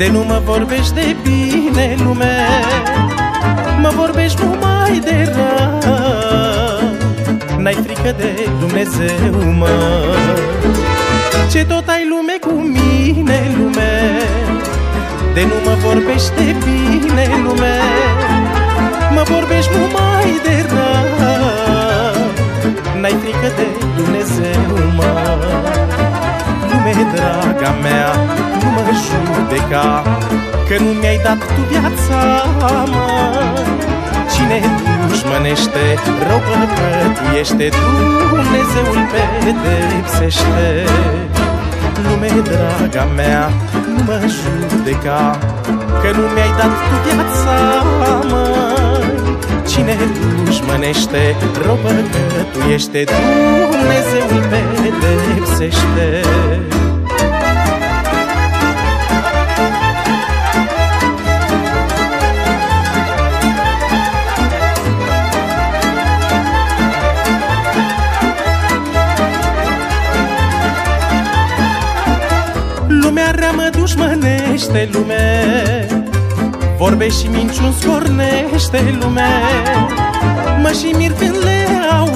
De nu mă vorbești de bine lume. Mă vorbești numai de rău. N-ai frică de Dumnezeu, mă. Ce tot ai lume cu mine, lume? De nu mă vorbești de bine lume. Mă vorbești numai de rău. N-ai frică de Dumnezeu, mă. Lume, draga mea judeca Că nu mi-ai dat tu viața, mă. Cine dușmănește, rău păcătuiește Dumnezeul pedepsește. Lume, draga mea, nu mă judeca Că nu mi-ai dat tu viața, mă. Cine dușmănește, rău păcătuiește Dumnezeul pedepsește dușmănește lume. Vorbe și minciuni scornește lume. Mă și mir când le au.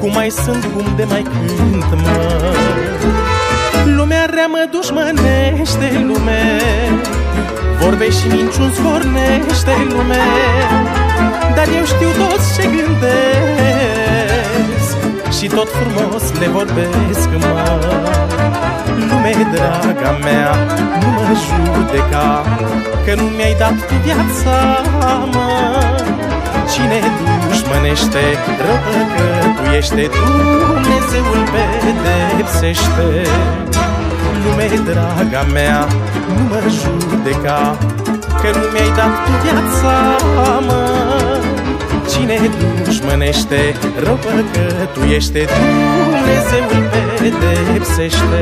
Cum mai sunt, cum de mai cânt, mă. Lumea rea mă dușmănește lume. Vorbe și minciuni scornește lume. Dar eu știu toți ce gândesc Și tot frumos le vorbesc, mă Lume, draga mea, nu mă judeca Că nu mi-ai dat tu viața, mă. Cine dușmănește, răpăcătuiește Dumnezeul pedepsește. Lume, draga mea, nu mă judeca Că nu mi-ai dat tu viața, mă. Cine dușmănește, răpăcătuiește Dumnezeul pedepsește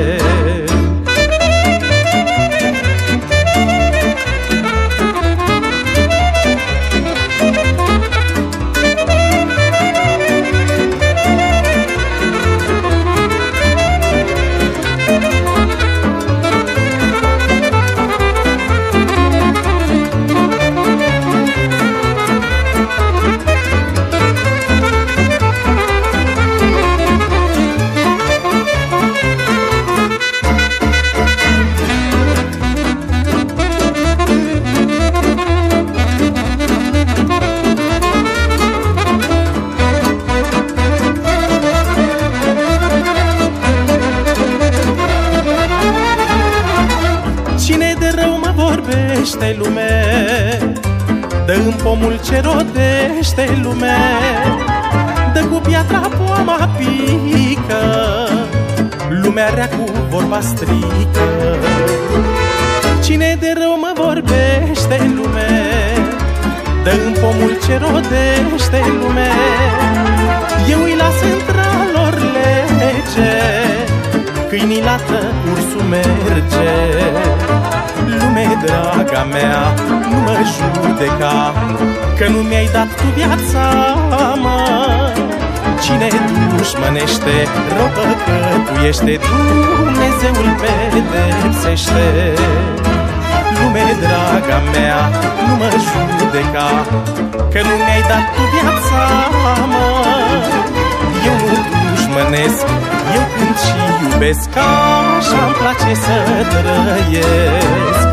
rodește lume dă în pomul ce rodește lume Dă cu piatra poama pică Lumea rea cu vorba strică. Cine de rău mă vorbește lume dă în pomul ce rodește lume judeca Că nu mi-ai dat tu viața, mă. Cine dușmănește, rău păcătuiește Dumnezeul pedepsește. Lume draga mea, nu mă judeca Că nu mi-ai dat tu viața, mă. Eu nu dușmănesc, eu cânt și iubesc Așa-mi place să trăiesc